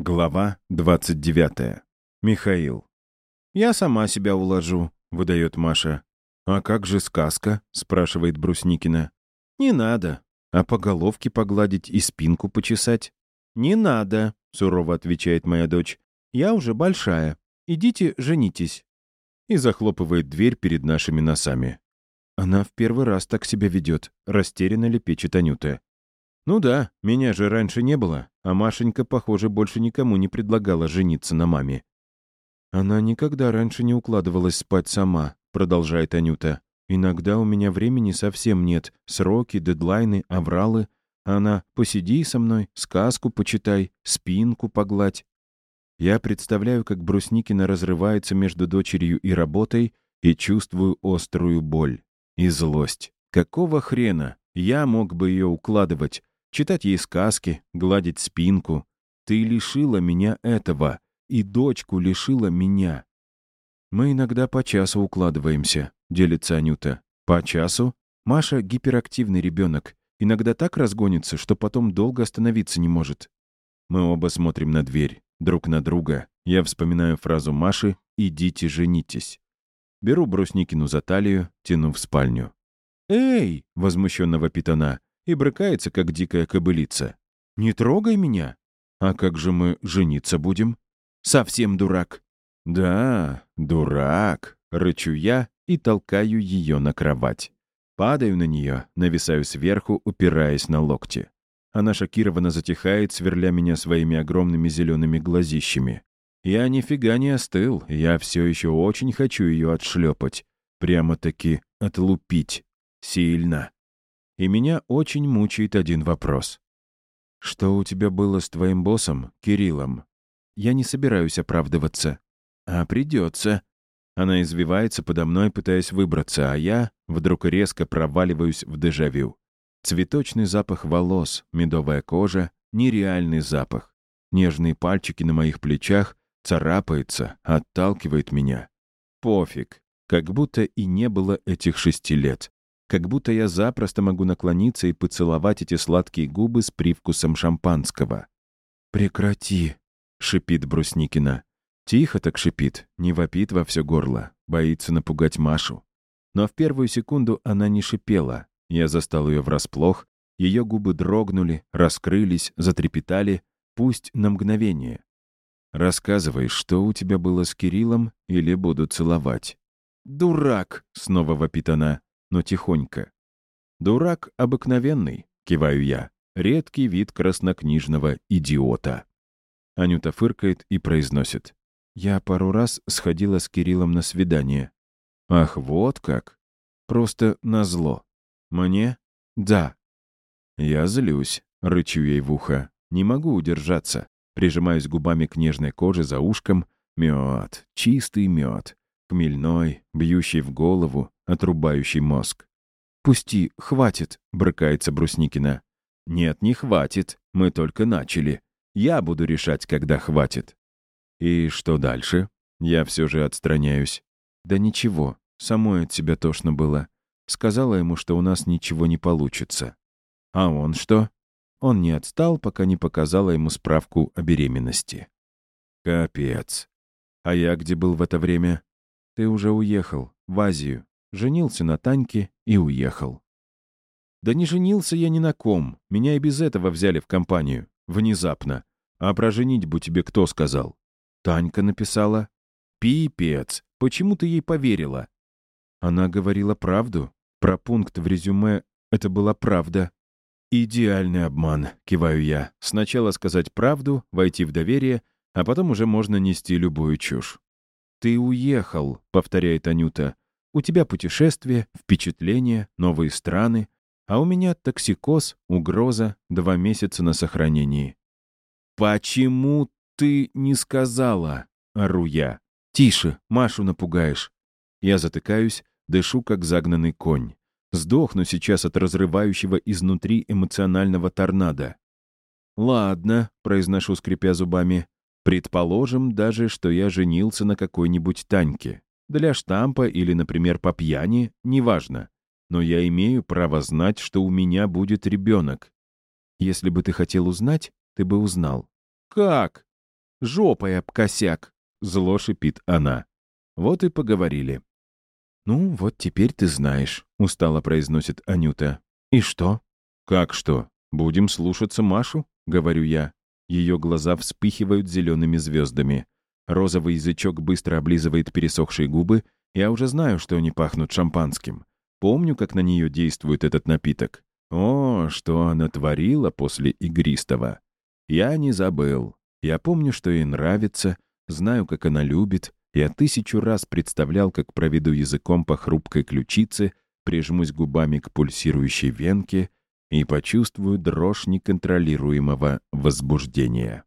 Глава 29. Михаил. «Я сама себя уложу», — выдает Маша. «А как же сказка?» — спрашивает Брусникина. «Не надо. А по головке погладить и спинку почесать?» «Не надо», — сурово отвечает моя дочь. «Я уже большая. Идите, женитесь». И захлопывает дверь перед нашими носами. Она в первый раз так себя ведет, растерянно лепечет Анюта. Ну да, меня же раньше не было, а Машенька, похоже, больше никому не предлагала жениться на маме. Она никогда раньше не укладывалась спать сама, продолжает Анюта. Иногда у меня времени совсем нет. Сроки, дедлайны, авралы. Она «посиди со мной, сказку почитай, спинку погладь». Я представляю, как Брусникина разрывается между дочерью и работой и чувствую острую боль и злость. Какого хрена? Я мог бы ее укладывать, читать ей сказки, гладить спинку. Ты лишила меня этого, и дочку лишила меня. Мы иногда по часу укладываемся, делится Анюта. По часу? Маша гиперактивный ребенок. Иногда так разгонится, что потом долго остановиться не может. Мы оба смотрим на дверь, друг на друга. Я вспоминаю фразу Маши «Идите, женитесь». Беру Брусникину за талию, тяну в спальню. «Эй!» — возмущенно вопит и брыкается, как дикая кобылица. «Не трогай меня!» «А как же мы жениться будем?» «Совсем дурак!» «Да, дурак!» — рычу я и толкаю ее на кровать. Падаю на нее, нависаю сверху, упираясь на локти. Она шокированно затихает, сверля меня своими огромными зелеными глазищами. Я нифига не остыл, я все еще очень хочу ее отшлепать. Прямо-таки отлупить. Сильно. И меня очень мучает один вопрос. «Что у тебя было с твоим боссом, Кириллом?» Я не собираюсь оправдываться. «А придется». Она извивается подо мной, пытаясь выбраться, а я вдруг резко проваливаюсь в дежавю. Цветочный запах волос, медовая кожа, нереальный запах. Нежные пальчики на моих плечах царапается, отталкивает меня. Пофиг, как будто и не было этих шести лет как будто я запросто могу наклониться и поцеловать эти сладкие губы с привкусом шампанского. «Прекрати!» — шипит Брусникина. Тихо так шипит, не вопит во все горло, боится напугать Машу. Но в первую секунду она не шипела. Я застал ее врасплох, ее губы дрогнули, раскрылись, затрепетали, пусть на мгновение. «Рассказывай, что у тебя было с Кириллом, или буду целовать?» «Дурак!» — снова вопит она но тихонько. «Дурак обыкновенный», — киваю я, редкий вид краснокнижного идиота. Анюта фыркает и произносит. «Я пару раз сходила с Кириллом на свидание». «Ах, вот как! Просто назло. Мне? Да». Я злюсь, рычу ей в ухо. Не могу удержаться. Прижимаюсь губами к нежной коже за ушком. Мед, чистый мед. Хмельной, бьющий в голову, отрубающий мозг. «Пусти, хватит», — брыкается Брусникина. «Нет, не хватит. Мы только начали. Я буду решать, когда хватит». «И что дальше?» Я все же отстраняюсь. «Да ничего. Самой от себя тошно было. Сказала ему, что у нас ничего не получится». «А он что?» Он не отстал, пока не показала ему справку о беременности. «Капец. А я где был в это время?» Ты уже уехал, в Азию, женился на Таньке и уехал. Да не женился я ни на ком, меня и без этого взяли в компанию, внезапно. А про женитьбу тебе кто сказал? Танька написала. Пипец, почему ты ей поверила? Она говорила правду. Про пункт в резюме это была правда. «Идеальный обман», — киваю я. Сначала сказать правду, войти в доверие, а потом уже можно нести любую чушь. «Ты уехал», — повторяет Анюта. «У тебя путешествие, впечатления, новые страны, а у меня токсикоз, угроза, два месяца на сохранении». «Почему ты не сказала?» — ору я. «Тише, Машу напугаешь». Я затыкаюсь, дышу, как загнанный конь. Сдохну сейчас от разрывающего изнутри эмоционального торнадо. «Ладно», — произношу, скрипя зубами, Предположим даже, что я женился на какой-нибудь Таньке. Для штампа или, например, по пьяни, неважно. Но я имею право знать, что у меня будет ребенок. Если бы ты хотел узнать, ты бы узнал. Как? жопой об косяк!» — зло шипит она. Вот и поговорили. «Ну, вот теперь ты знаешь», — устало произносит Анюта. «И что?» «Как что? Будем слушаться Машу?» — говорю я. Ее глаза вспыхивают зелеными звездами. Розовый язычок быстро облизывает пересохшие губы. Я уже знаю, что они пахнут шампанским. Помню, как на нее действует этот напиток. О, что она творила после игристого. Я не забыл. Я помню, что ей нравится, знаю, как она любит. Я тысячу раз представлял, как проведу языком по хрупкой ключице, прижмусь губами к пульсирующей венке и почувствую дрожь неконтролируемого возбуждения.